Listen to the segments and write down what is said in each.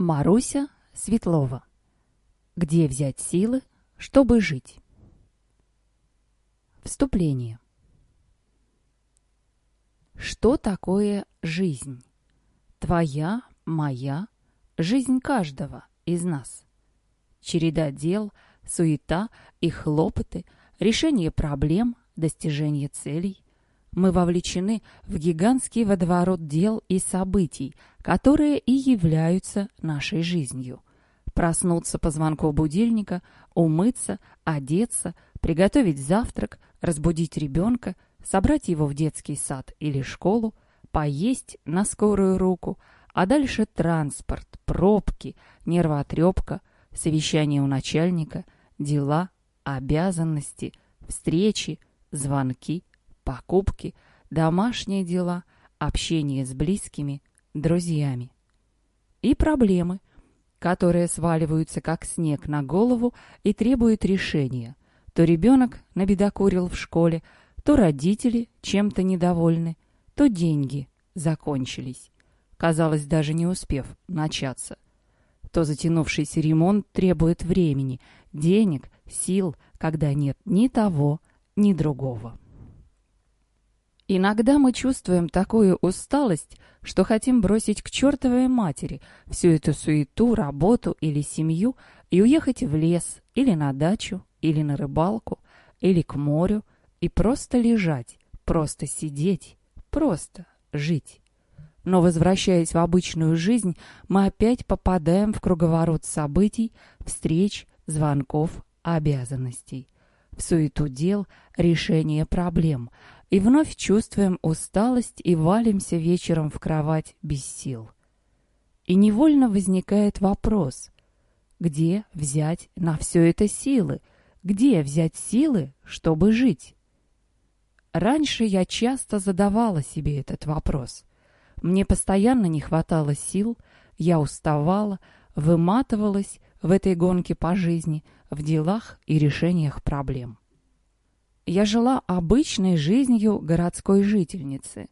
Маруся Светлова. Где взять силы, чтобы жить? Вступление. Что такое жизнь? Твоя, моя, жизнь каждого из нас. Череда дел, суета и хлопоты, решение проблем, достижение целей – мы вовлечены в гигантский водоворот дел и событий, которые и являются нашей жизнью. Проснуться по звонку будильника, умыться, одеться, приготовить завтрак, разбудить ребенка, собрать его в детский сад или школу, поесть на скорую руку, а дальше транспорт, пробки, нервотрепка, совещание у начальника, дела, обязанности, встречи, звонки – покупки, домашние дела, общение с близкими, друзьями. И проблемы, которые сваливаются как снег на голову и требуют решения. То ребенок набедокурил в школе, то родители чем-то недовольны, то деньги закончились, казалось, даже не успев начаться. То затянувшийся ремонт требует времени, денег, сил, когда нет ни того, ни другого. Иногда мы чувствуем такую усталость, что хотим бросить к чертовой матери всю эту суету, работу или семью и уехать в лес, или на дачу, или на рыбалку, или к морю, и просто лежать, просто сидеть, просто жить. Но, возвращаясь в обычную жизнь, мы опять попадаем в круговорот событий, встреч, звонков, обязанностей. В суету дел, решения проблем – и вновь чувствуем усталость и валимся вечером в кровать без сил. И невольно возникает вопрос, где взять на все это силы, где взять силы, чтобы жить? Раньше я часто задавала себе этот вопрос. Мне постоянно не хватало сил, я уставала, выматывалась в этой гонке по жизни, в делах и решениях проблем. Я жила обычной жизнью городской жительницы.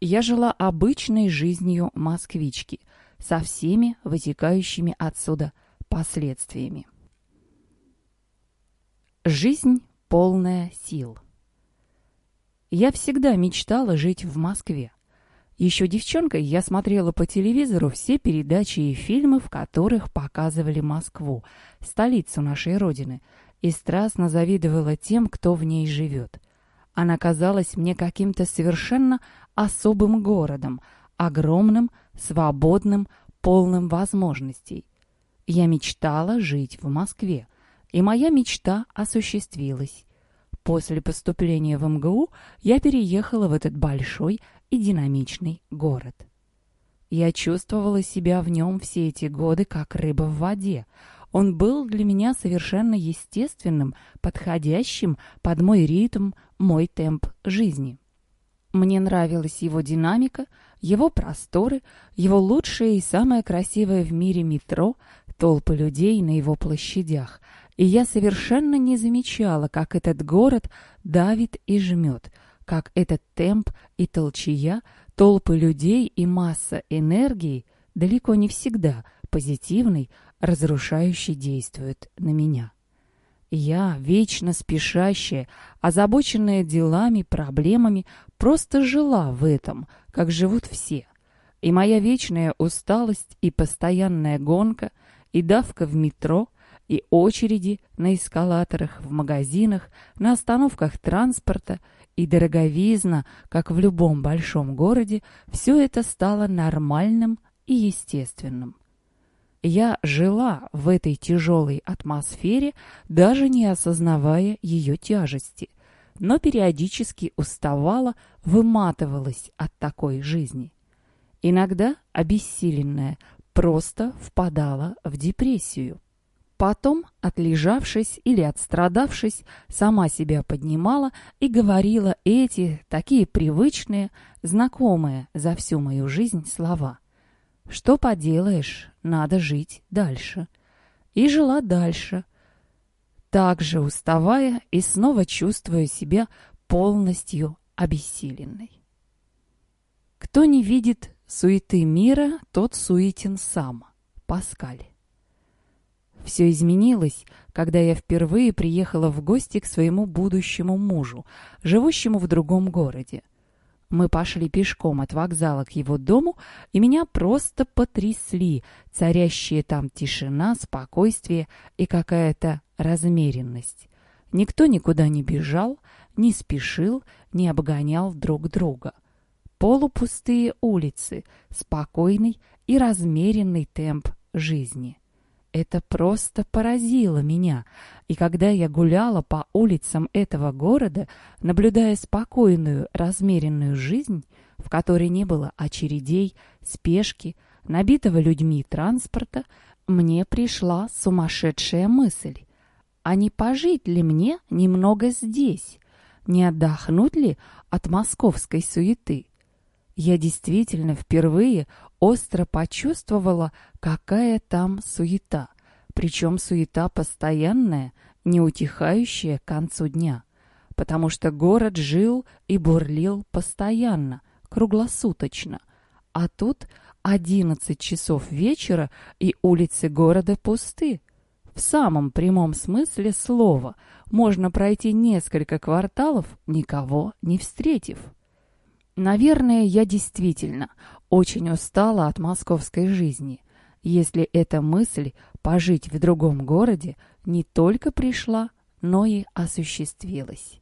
Я жила обычной жизнью москвички со всеми вытекающими отсюда последствиями. Жизнь полная сил. Я всегда мечтала жить в Москве. Еще девчонкой я смотрела по телевизору все передачи и фильмы, в которых показывали Москву, столицу нашей Родины – и страстно завидовала тем, кто в ней живет. Она казалась мне каким-то совершенно особым городом, огромным, свободным, полным возможностей. Я мечтала жить в Москве, и моя мечта осуществилась. После поступления в МГУ я переехала в этот большой и динамичный город. Я чувствовала себя в нем все эти годы как рыба в воде, он был для меня совершенно естественным, подходящим под мой ритм, мой темп жизни. Мне нравилась его динамика, его просторы, его лучшее и самое красивое в мире метро, толпы людей на его площадях. И я совершенно не замечала, как этот город давит и жмет, как этот темп и толчья, толпы людей и масса энергии далеко не всегда позитивный, разрушающе действует на меня. Я, вечно спешащая, озабоченная делами, проблемами, просто жила в этом, как живут все. И моя вечная усталость и постоянная гонка, и давка в метро, и очереди на эскалаторах, в магазинах, на остановках транспорта, и дороговизна, как в любом большом городе, все это стало нормальным и естественным. Я жила в этой тяжелой атмосфере, даже не осознавая ее тяжести, но периодически уставала, выматывалась от такой жизни. Иногда, обессиленная, просто впадала в депрессию. Потом, отлежавшись или отстрадавшись, сама себя поднимала и говорила эти, такие привычные, знакомые за всю мою жизнь слова – что поделаешь, надо жить дальше. И жила дальше, также уставая и снова чувствуя себя полностью обессиленной. Кто не видит суеты мира, тот суетен сам. Паскаль. Все изменилось, когда я впервые приехала в гости к своему будущему мужу, живущему в другом городе. Мы пошли пешком от вокзала к его дому, и меня просто потрясли царящие там тишина, спокойствие и какая-то размеренность. Никто никуда не бежал, не спешил, не обгонял друг друга. Полупустые улицы, спокойный и размеренный темп жизни. Это просто поразило меня, и когда я гуляла по улицам этого города, наблюдая спокойную, размеренную жизнь, в которой не было очередей, спешки, набитого людьми транспорта, мне пришла сумасшедшая мысль. А не пожить ли мне немного здесь? Не отдохнуть ли от московской суеты? Я действительно впервые остро почувствовала, какая там суета. Причем суета постоянная, не утихающая к концу дня. Потому что город жил и бурлил постоянно, круглосуточно. А тут одиннадцать часов вечера, и улицы города пусты. В самом прямом смысле слова можно пройти несколько кварталов, никого не встретив. Наверное, я действительно очень устала от московской жизни, если эта мысль пожить в другом городе не только пришла, но и осуществилась.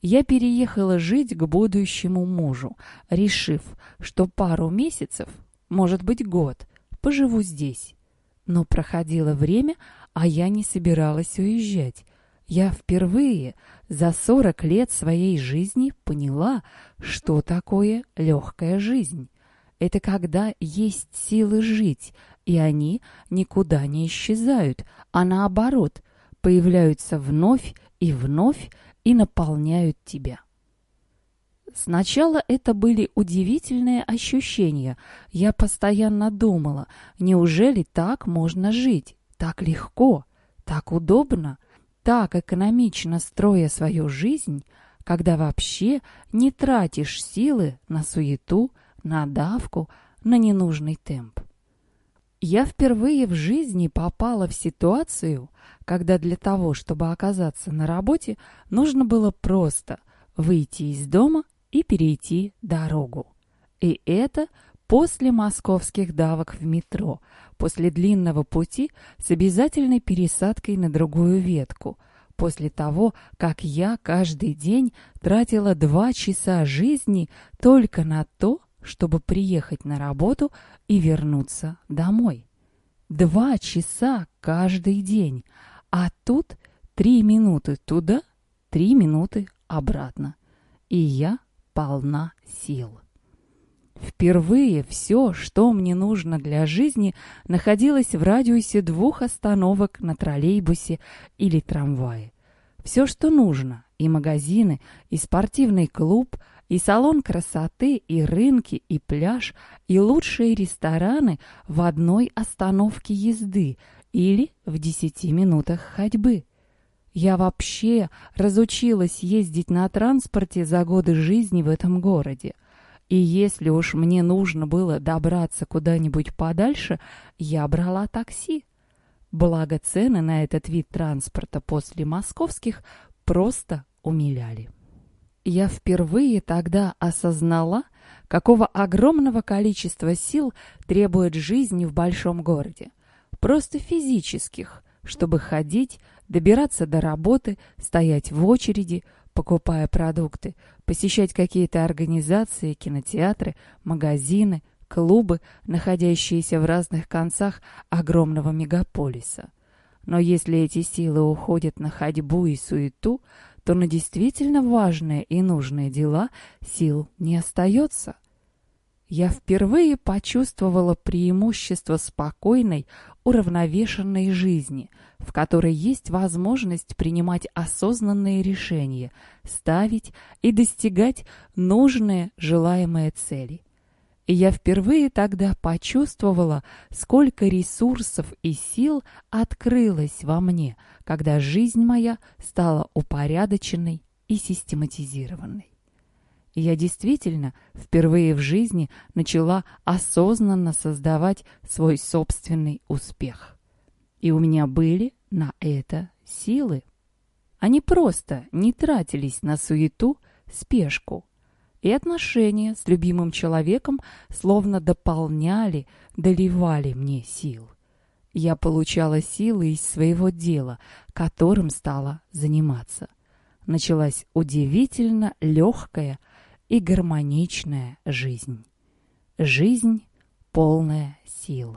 Я переехала жить к будущему мужу, решив, что пару месяцев, может быть год, поживу здесь. Но проходило время, а я не собиралась уезжать. Я впервые за 40 лет своей жизни поняла, что такое легкая жизнь. Это когда есть силы жить, и они никуда не исчезают, а наоборот, появляются вновь и вновь и наполняют тебя. Сначала это были удивительные ощущения. Я постоянно думала, неужели так можно жить, так легко, так удобно? так экономично строя свою жизнь, когда вообще не тратишь силы на суету, на давку, на ненужный темп. Я впервые в жизни попала в ситуацию, когда для того, чтобы оказаться на работе, нужно было просто выйти из дома и перейти дорогу. И это после московских давок в метро, после длинного пути с обязательной пересадкой на другую ветку, после того, как я каждый день тратила два часа жизни только на то, чтобы приехать на работу и вернуться домой. Два часа каждый день, а тут три минуты туда, три минуты обратно. И я полна сил. Впервые все, что мне нужно для жизни, находилось в радиусе двух остановок на троллейбусе или трамвае. Все, что нужно, и магазины, и спортивный клуб, и салон красоты, и рынки, и пляж, и лучшие рестораны в одной остановке езды или в десяти минутах ходьбы. Я вообще разучилась ездить на транспорте за годы жизни в этом городе. И если уж мне нужно было добраться куда-нибудь подальше, я брала такси. Благо цены на этот вид транспорта после московских просто умиляли. Я впервые тогда осознала, какого огромного количества сил требует жизнь в большом городе. Просто физических, чтобы ходить, добираться до работы, стоять в очереди, покупая продукты, посещать какие-то организации, кинотеатры, магазины, клубы, находящиеся в разных концах огромного мегаполиса. Но если эти силы уходят на ходьбу и суету, то на действительно важные и нужные дела сил не остается я впервые почувствовала преимущество спокойной, уравновешенной жизни, в которой есть возможность принимать осознанные решения, ставить и достигать нужные желаемые цели. И я впервые тогда почувствовала, сколько ресурсов и сил открылось во мне, когда жизнь моя стала упорядоченной и систематизированной. Я действительно впервые в жизни начала осознанно создавать свой собственный успех. И у меня были на это силы. Они просто не тратились на суету, спешку. И отношения с любимым человеком словно дополняли, доливали мне сил. Я получала силы из своего дела, которым стала заниматься. Началась удивительно легкая и гармоничная жизнь. Жизнь полная сил.